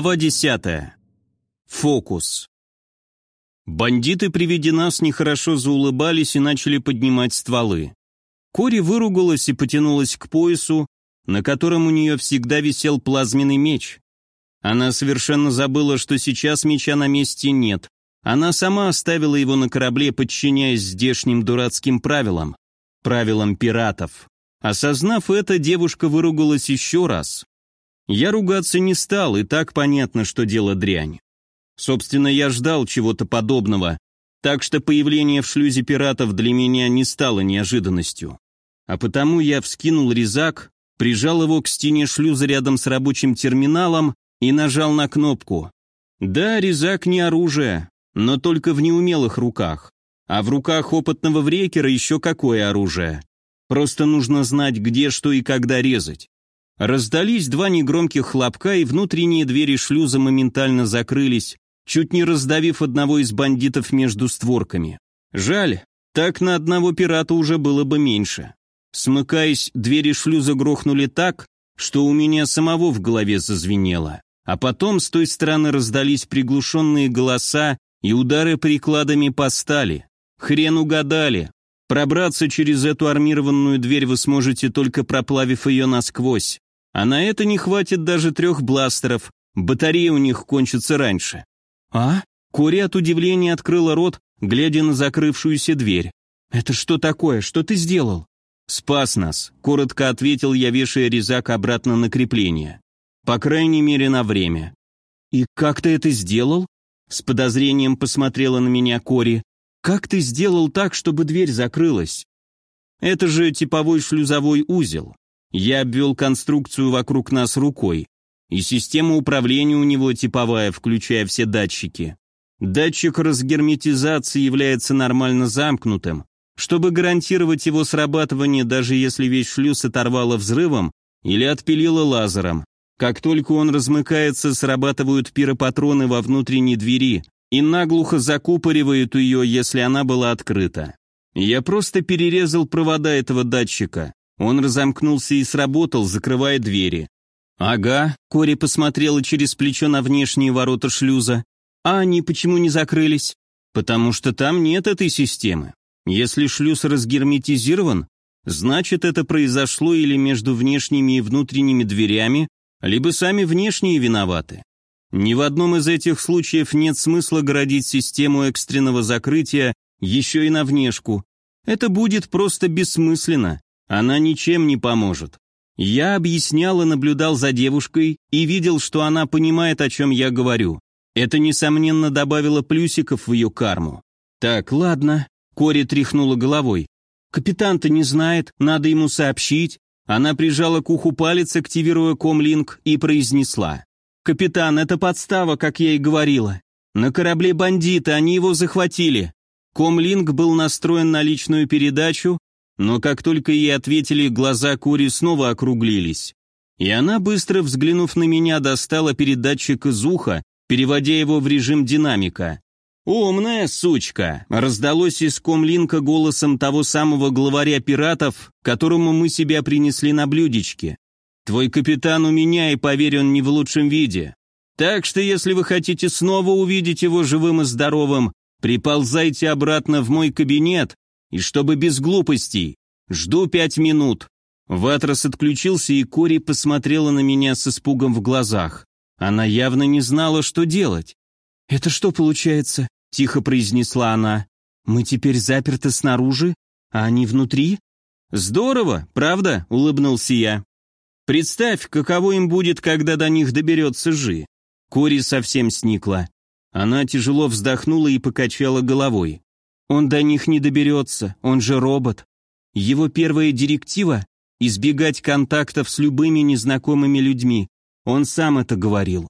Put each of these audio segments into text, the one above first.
Глава 10. Фокус. Бандиты при виде нас нехорошо заулыбались и начали поднимать стволы. Кори выругалась и потянулась к поясу, на котором у нее всегда висел плазменный меч. Она совершенно забыла, что сейчас меча на месте нет. Она сама оставила его на корабле, подчиняясь здешним дурацким правилам. Правилам пиратов. Осознав это, девушка выругалась еще раз, я ругаться не стал, и так понятно, что дело дрянь. Собственно, я ждал чего-то подобного, так что появление в шлюзе пиратов для меня не стало неожиданностью. А потому я вскинул резак, прижал его к стене шлюза рядом с рабочим терминалом и нажал на кнопку. Да, резак не оружие, но только в неумелых руках. А в руках опытного врекера еще какое оружие. Просто нужно знать, где, что и когда резать. Раздались два негромких хлопка, и внутренние двери шлюза моментально закрылись, чуть не раздавив одного из бандитов между створками. Жаль, так на одного пирата уже было бы меньше. Смыкаясь, двери шлюза грохнули так, что у меня самого в голове зазвенело. А потом с той стороны раздались приглушенные голоса и удары прикладами по стали. Хрен угадали. Пробраться через эту армированную дверь вы сможете только проплавив ее насквозь. А на это не хватит даже трех бластеров, батареи у них кончатся раньше. А? Кори от удивления открыла рот, глядя на закрывшуюся дверь. «Это что такое? Что ты сделал?» «Спас нас», — коротко ответил я, вешая резак обратно на крепление. «По крайней мере, на время». «И как ты это сделал?» С подозрением посмотрела на меня Кори. «Как ты сделал так, чтобы дверь закрылась?» «Это же типовой шлюзовой узел. Я обвел конструкцию вокруг нас рукой. И система управления у него типовая, включая все датчики. Датчик разгерметизации является нормально замкнутым. Чтобы гарантировать его срабатывание, даже если весь шлюз оторвало взрывом или отпилило лазером. Как только он размыкается, срабатывают пиропатроны во внутренней двери и наглухо закупоривают ее, если она была открыта. Я просто перерезал провода этого датчика. Он разомкнулся и сработал, закрывая двери. «Ага», — Кори посмотрела через плечо на внешние ворота шлюза. «А они почему не закрылись?» «Потому что там нет этой системы. Если шлюз разгерметизирован, значит это произошло или между внешними и внутренними дверями, либо сами внешние виноваты. Ни в одном из этих случаев нет смысла городить систему экстренного закрытия еще и на внешку. Это будет просто бессмысленно. Она ничем не поможет. Я объяснял и наблюдал за девушкой и видел, что она понимает, о чем я говорю. Это, несомненно, добавило плюсиков в ее карму. «Так, ладно», — Кори тряхнула головой. «Капитан-то не знает, надо ему сообщить». Она прижала к уху палец, активируя комлинк, и произнесла. «Капитан, это подстава, как я и говорила. На корабле бандиты, они его захватили. Комлинк был настроен на личную передачу, но как только ей ответили, глаза Кори снова округлились. И она, быстро взглянув на меня, достала передатчик из уха, переводя его в режим динамика. «Умная сучка!» — раздалось из комлинка голосом того самого главаря пиратов, которому мы себя принесли на блюдечке. «Твой капитан у меня, и поверь, он не в лучшем виде. Так что, если вы хотите снова увидеть его живым и здоровым, приползайте обратно в мой кабинет и чтобы без глупостей. Жду пять минут». Ватрос отключился, и Кори посмотрела на меня с испугом в глазах. Она явно не знала, что делать. «Это что получается?» — тихо произнесла она. «Мы теперь заперты снаружи, а они внутри?» «Здорово, правда?» — улыбнулся я. «Представь, каково им будет, когда до них доберется Жи». Кори совсем сникла. Она тяжело вздохнула и покачала головой. Он до них не доберется, он же робот. Его первая директива – избегать контактов с любыми незнакомыми людьми. Он сам это говорил.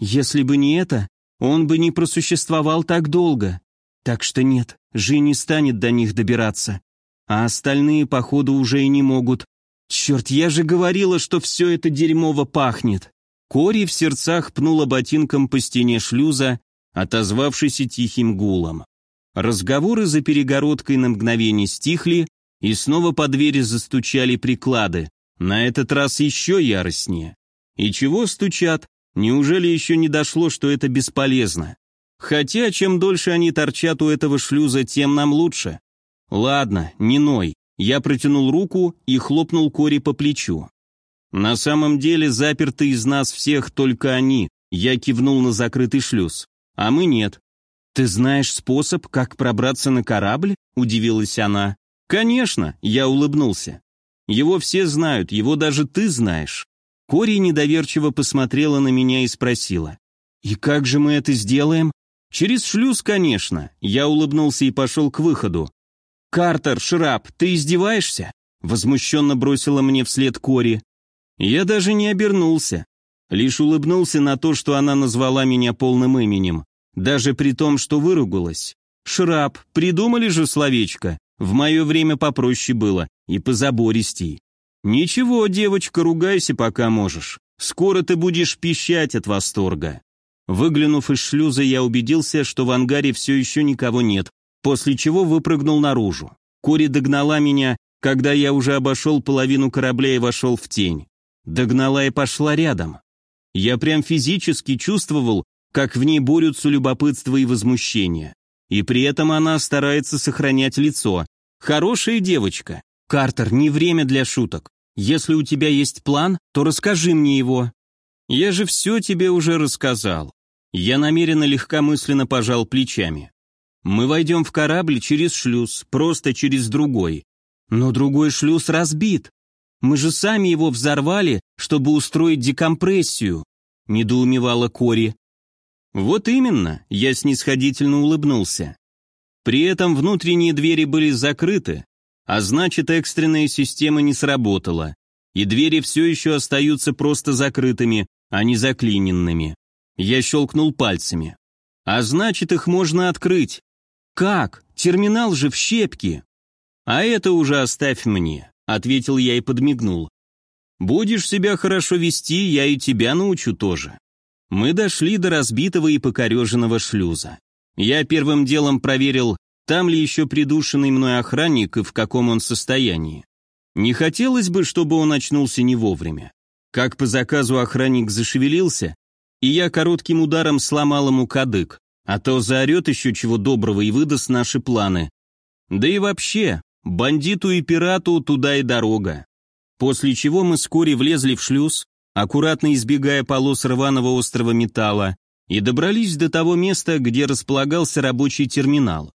Если бы не это, он бы не просуществовал так долго. Так что нет, Жи не станет до них добираться. А остальные, походу, уже и не могут. Черт, я же говорила, что все это дерьмово пахнет. Кори в сердцах пнула ботинком по стене шлюза, отозвавшись тихим гулом. Разговоры за перегородкой на мгновение стихли, и снова по двери застучали приклады, на этот раз еще яростнее. И чего стучат? Неужели еще не дошло, что это бесполезно? Хотя, чем дольше они торчат у этого шлюза, тем нам лучше. Ладно, не ной. Я протянул руку и хлопнул Кори по плечу. На самом деле заперты из нас всех только они. Я кивнул на закрытый шлюз. А мы нет. Ты знаешь способ, как пробраться на корабль? Удивилась она. Конечно, я улыбнулся. Его все знают, его даже ты знаешь. Кори недоверчиво посмотрела на меня и спросила. «И как же мы это сделаем?» «Через шлюз, конечно». Я улыбнулся и пошел к выходу. «Картер, Шраб, ты издеваешься?» Возмущенно бросила мне вслед Кори. Я даже не обернулся. Лишь улыбнулся на то, что она назвала меня полным именем. Даже при том, что выругалась. «Шраб, придумали же словечко. В мое время попроще было и позабористей. «Ничего, девочка, ругайся, пока можешь. Скоро ты будешь пищать от восторга». Выглянув из шлюза, я убедился, что в ангаре все еще никого нет, после чего выпрыгнул наружу. Кори догнала меня, когда я уже обошел половину корабля и вошел в тень. Догнала и пошла рядом. Я прям физически чувствовал, как в ней борются любопытство и возмущение. И при этом она старается сохранять лицо. Хорошая девочка. «Картер, не время для шуток. Если у тебя есть план, то расскажи мне его». «Я же все тебе уже рассказал». Я намеренно легкомысленно пожал плечами. «Мы войдем в корабль через шлюз, просто через другой. Но другой шлюз разбит. Мы же сами его взорвали, чтобы устроить декомпрессию», — недоумевала Кори. «Вот именно», — я снисходительно улыбнулся. При этом внутренние двери были закрыты, а значит, экстренная система не сработала, и двери все еще остаются просто закрытыми, а не заклиненными. Я щелкнул пальцами. А значит, их можно открыть. Как? Терминал же в щепке. А это уже оставь мне, ответил я и подмигнул. Будешь себя хорошо вести, я и тебя научу тоже. Мы дошли до разбитого и покореженного шлюза. Я первым делом проверил, там ли еще придушенный мной охранник и в каком он состоянии. Не хотелось бы, чтобы он очнулся не вовремя. Как по заказу охранник зашевелился, и я коротким ударом сломал ему кадык, а то заорет еще чего доброго и выдаст наши планы. Да и вообще, бандиту и пирату туда и дорога. После чего мы вскоре влезли в шлюз, аккуратно избегая полос рваного острого металла, и добрались до того места, где располагался рабочий терминал.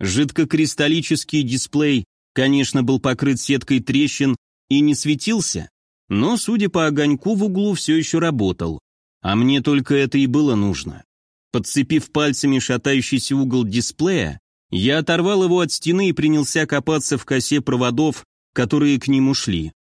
Жидкокристаллический дисплей, конечно, был покрыт сеткой трещин и не светился, но, судя по огоньку, в углу все еще работал. А мне только это и было нужно. Подцепив пальцами шатающийся угол дисплея, я оторвал его от стены и принялся копаться в косе проводов, которые к нему шли.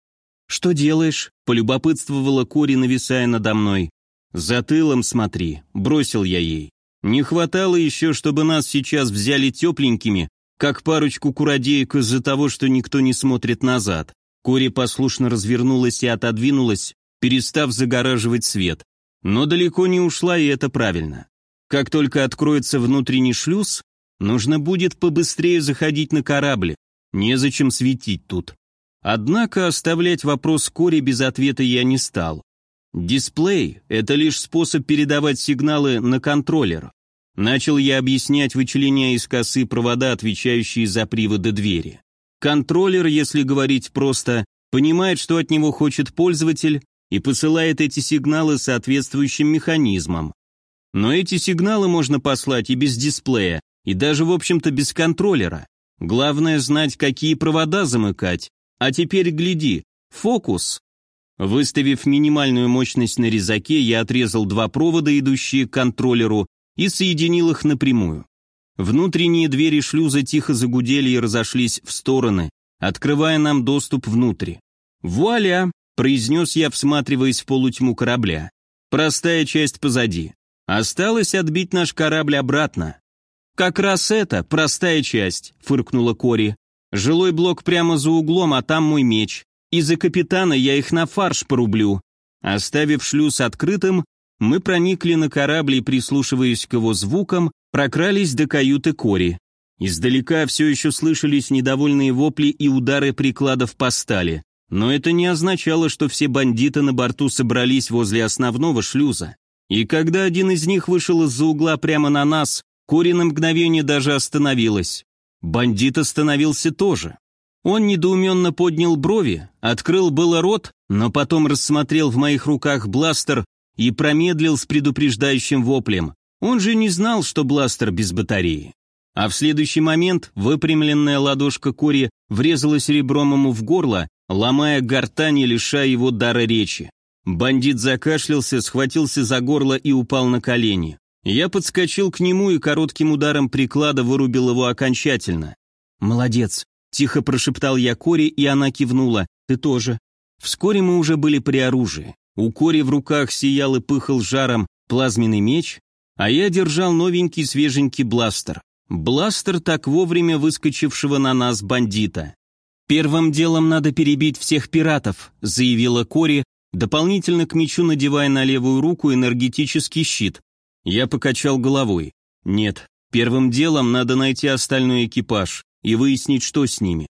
«Что делаешь?» — полюбопытствовала Кори, нависая надо мной. «За тылом смотри», — бросил я ей. Не хватало еще, чтобы нас сейчас взяли тепленькими, как парочку куродеек из-за того, что никто не смотрит назад. Кори послушно развернулась и отодвинулась, перестав загораживать свет. Но далеко не ушла, и это правильно. Как только откроется внутренний шлюз, нужно будет побыстрее заходить на корабль. Незачем светить тут. Однако оставлять вопрос Кори без ответа я не стал. Дисплей – это лишь способ передавать сигналы на контроллер. Начал я объяснять, вычленяя из косы провода, отвечающие за приводы двери. Контроллер, если говорить просто, понимает, что от него хочет пользователь, и посылает эти сигналы соответствующим механизмам. Но эти сигналы можно послать и без дисплея, и даже, в общем-то, без контроллера. Главное знать, какие провода замыкать. А теперь гляди, фокус. Выставив минимальную мощность на резаке, я отрезал два провода, идущие к контроллеру, и соединил их напрямую. Внутренние двери шлюза тихо загудели и разошлись в стороны, открывая нам доступ внутрь. «Вуаля!» – произнес я, всматриваясь в полутьму корабля. «Простая часть позади. Осталось отбить наш корабль обратно». «Как раз это, простая часть», – фыркнула Кори. «Жилой блок прямо за углом, а там мой меч. Из-за капитана я их на фарш порублю». Оставив шлюз открытым, мы проникли на корабль и, прислушиваясь к его звукам, прокрались до каюты Кори. Издалека все еще слышались недовольные вопли и удары прикладов по стали. Но это не означало, что все бандиты на борту собрались возле основного шлюза. И когда один из них вышел из-за угла прямо на нас, Кори на мгновение даже остановилась. Бандит остановился тоже. Он недоуменно поднял брови, открыл было рот, но потом рассмотрел в моих руках бластер и промедлил с предупреждающим воплем. Он же не знал, что бластер без батареи. А в следующий момент выпрямленная ладошка Кори врезалась ребром ему в горло, ломая гортань и лишая его дара речи. Бандит закашлялся, схватился за горло и упал на колени. Я подскочил к нему и коротким ударом приклада вырубил его окончательно. «Молодец», — тихо прошептал я Кори, и она кивнула. «Ты тоже». Вскоре мы уже были при оружии. У Кори в руках сиял и пыхал жаром плазменный меч, а я держал новенький свеженький бластер. Бластер так вовремя выскочившего на нас бандита. «Первым делом надо перебить всех пиратов», — заявила Кори, дополнительно к мечу надевая на левую руку энергетический щит. Я покачал головой. «Нет, первым делом надо найти остальной экипаж и выяснить, что с ними».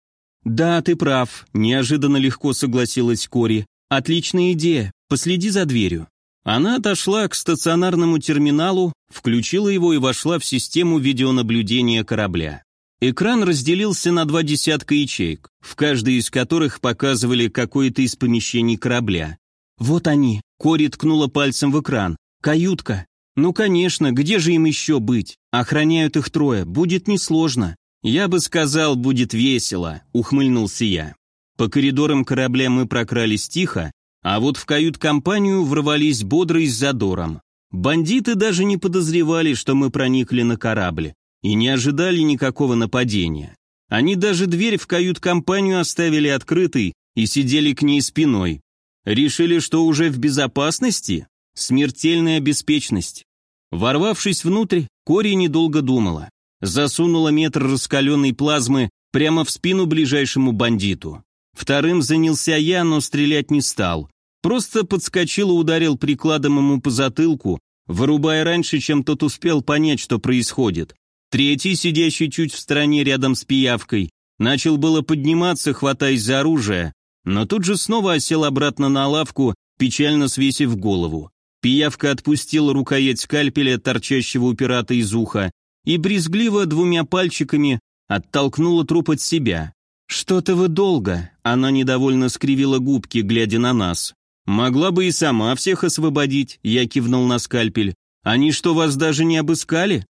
«Да, ты прав», — неожиданно легко согласилась Кори. «Отличная идея, последи за дверью». Она отошла к стационарному терминалу, включила его и вошла в систему видеонаблюдения корабля. Экран разделился на два десятка ячеек, в каждой из которых показывали какое-то из помещений корабля. «Вот они», — Кори ткнула пальцем в экран. «Каютка». «Ну, конечно, где же им еще быть? Охраняют их трое, будет несложно». «Я бы сказал, будет весело», — ухмыльнулся я. По коридорам корабля мы прокрались тихо, а вот в кают-компанию ворвались бодро и с задором. Бандиты даже не подозревали, что мы проникли на корабль, и не ожидали никакого нападения. Они даже дверь в кают-компанию оставили открытой и сидели к ней спиной. Решили, что уже в безопасности? Смертельная беспечность. Ворвавшись внутрь, Кори недолго думала. Засунула метр раскаленной плазмы прямо в спину ближайшему бандиту. Вторым занялся я, но стрелять не стал. Просто подскочил и ударил прикладом ему по затылку, вырубая раньше, чем тот успел понять, что происходит. Третий, сидящий чуть в стороне рядом с пиявкой, начал было подниматься, хватаясь за оружие, но тут же снова осел обратно на лавку, печально свесив голову. Пиявка отпустила рукоять скальпеля, торчащего у пирата из уха, и брезгливо двумя пальчиками оттолкнула труп от себя. «Что-то вы долго», — она недовольно скривила губки, глядя на нас. «Могла бы и сама всех освободить», — я кивнул на скальпель. «Они что, вас даже не обыскали?»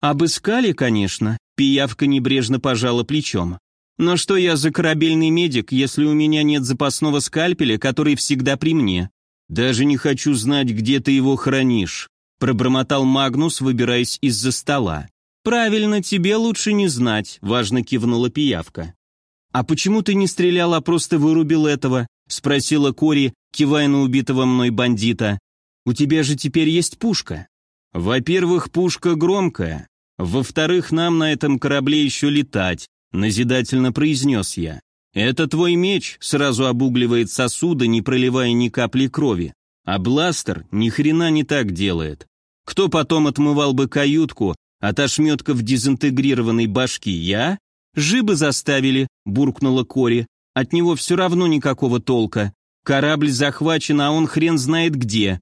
«Обыскали, конечно», — пиявка небрежно пожала плечом. «Но что я за корабельный медик, если у меня нет запасного скальпеля, который всегда при мне?» «Даже не хочу знать, где ты его хранишь», — пробормотал Магнус, выбираясь из-за стола. «Правильно, тебе лучше не знать», — важно кивнула пиявка. «А почему ты не стрелял, а просто вырубил этого?» — спросила Кори, кивая на убитого мной бандита. «У тебя же теперь есть пушка». «Во-первых, пушка громкая. Во-вторых, нам на этом корабле еще летать», — назидательно произнес я. «Это твой меч сразу обугливает сосуды, не проливая ни капли крови. А бластер ни хрена не так делает. Кто потом отмывал бы каютку от ошметков дезинтегрированной башки, я? «Жибы заставили», — буркнула Кори. «От него все равно никакого толка. Корабль захвачен, а он хрен знает где».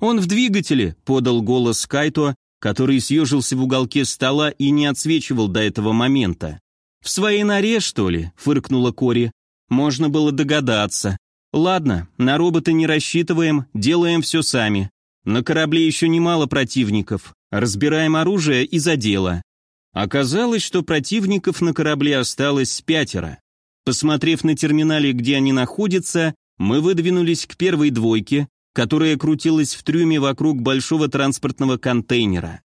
«Он в двигателе», — подал голос Кайто, который съежился в уголке стола и не отсвечивал до этого момента. «В своей норе, что ли?» — фыркнула Кори. «Можно было догадаться. Ладно, на робота не рассчитываем, делаем все сами. На корабле еще немало противников. Разбираем оружие и за дело. Оказалось, что противников на корабле осталось пятеро. Посмотрев на терминале, где они находятся, мы выдвинулись к первой двойке, которая крутилась в трюме вокруг большого транспортного контейнера.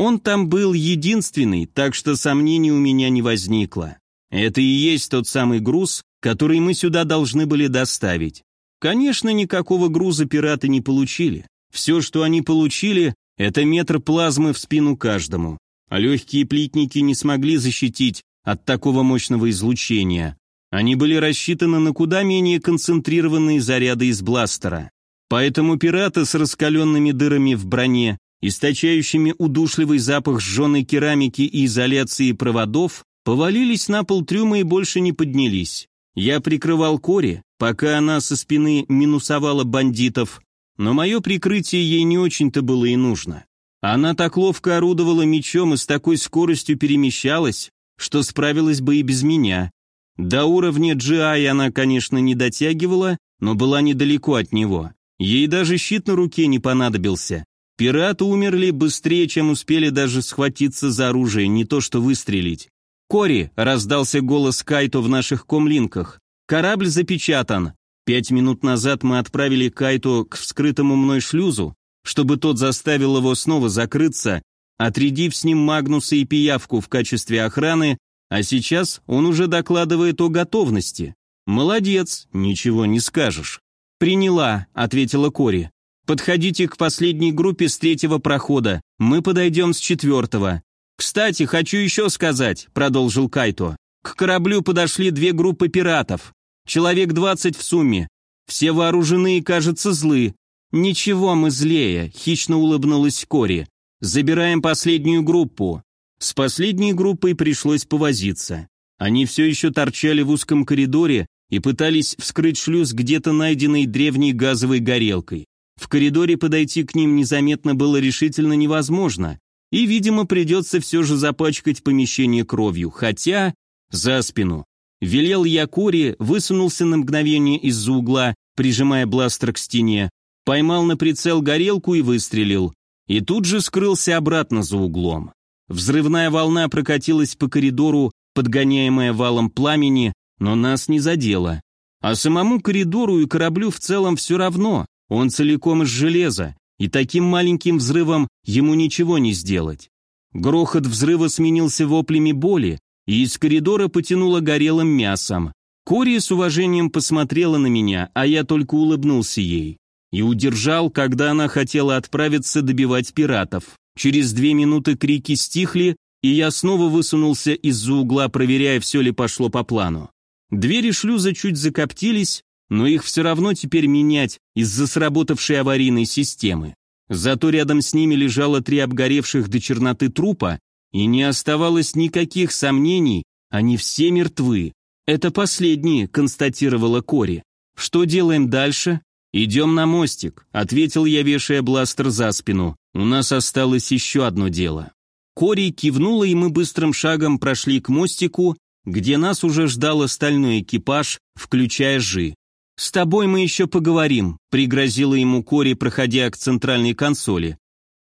Он там был единственный, так что сомнений у меня не возникло. Это и есть тот самый груз, который мы сюда должны были доставить. Конечно, никакого груза пираты не получили. Все, что они получили, это метр плазмы в спину каждому а легкие плитники не смогли защитить от такого мощного излучения. Они были рассчитаны на куда менее концентрированные заряды из бластера. Поэтому пираты с раскаленными дырами в броне, источающими удушливый запах сжженной керамики и изоляции проводов, повалились на пол трюма и больше не поднялись. Я прикрывал Кори, пока она со спины минусовала бандитов, но мое прикрытие ей не очень-то было и нужно. Она так ловко орудовала мечом и с такой скоростью перемещалась, что справилась бы и без меня. До уровня GI она, конечно, не дотягивала, но была недалеко от него. Ей даже щит на руке не понадобился. Пираты умерли быстрее, чем успели даже схватиться за оружие, не то что выстрелить. «Кори!» — раздался голос Кайто в наших комлинках. «Корабль запечатан. Пять минут назад мы отправили Кайто к вскрытому мной шлюзу, чтобы тот заставил его снова закрыться, отрядив с ним Магнуса и Пиявку в качестве охраны, а сейчас он уже докладывает о готовности. Молодец, ничего не скажешь. «Приняла», — ответила Кори. «Подходите к последней группе с третьего прохода, мы подойдем с четвертого». «Кстати, хочу еще сказать», — продолжил Кайто. «К кораблю подошли две группы пиратов. Человек двадцать в сумме. Все вооружены и, кажется, злы. Ничего, мы злее, хищно улыбнулась Кори. Забираем последнюю группу. С последней группой пришлось повозиться. Они все еще торчали в узком коридоре и пытались вскрыть шлюз где-то найденной древней газовой горелкой. В коридоре подойти к ним незаметно было решительно невозможно, и, видимо, придется все же запачкать помещение кровью, хотя... За спину. Велел я Кори, высунулся на мгновение из-за угла, прижимая бластер к стене, поймал на прицел горелку и выстрелил. И тут же скрылся обратно за углом. Взрывная волна прокатилась по коридору, подгоняемая валом пламени, но нас не задела. А самому коридору и кораблю в целом все равно, он целиком из железа, и таким маленьким взрывом ему ничего не сделать. Грохот взрыва сменился воплями боли, и из коридора потянуло горелым мясом. Кори с уважением посмотрела на меня, а я только улыбнулся ей. И удержал, когда она хотела отправиться добивать пиратов. Через две минуты крики стихли, и я снова высунулся из-за угла, проверяя, все ли пошло по плану. Двери шлюза чуть закоптились, но их все равно теперь менять из-за сработавшей аварийной системы. Зато рядом с ними лежало три обгоревших до черноты трупа, и не оставалось никаких сомнений, они все мертвы. Это последние, констатировала Кори. Что делаем дальше? Идем на мостик, ответил я, вешая бластер за спину. У нас осталось еще одно дело. Кори кивнула, и мы быстрым шагом прошли к мостику, где нас уже ждал остальной экипаж, включая Жи. «С тобой мы еще поговорим», — пригрозила ему Кори, проходя к центральной консоли.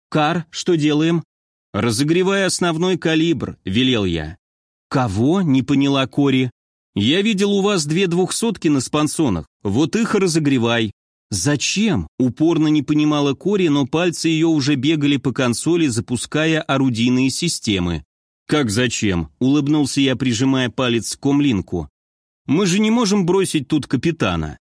«Кар, что делаем?» «Разогревай основной калибр», — велел я. «Кого?» — не поняла Кори. «Я видел у вас две двухсотки на спансонах, вот их разогревай». «Зачем?» — упорно не понимала Кори, но пальцы ее уже бегали по консоли, запуская орудийные системы. «Как зачем?» — улыбнулся я, прижимая палец к комлинку. «Мы же не можем бросить тут капитана».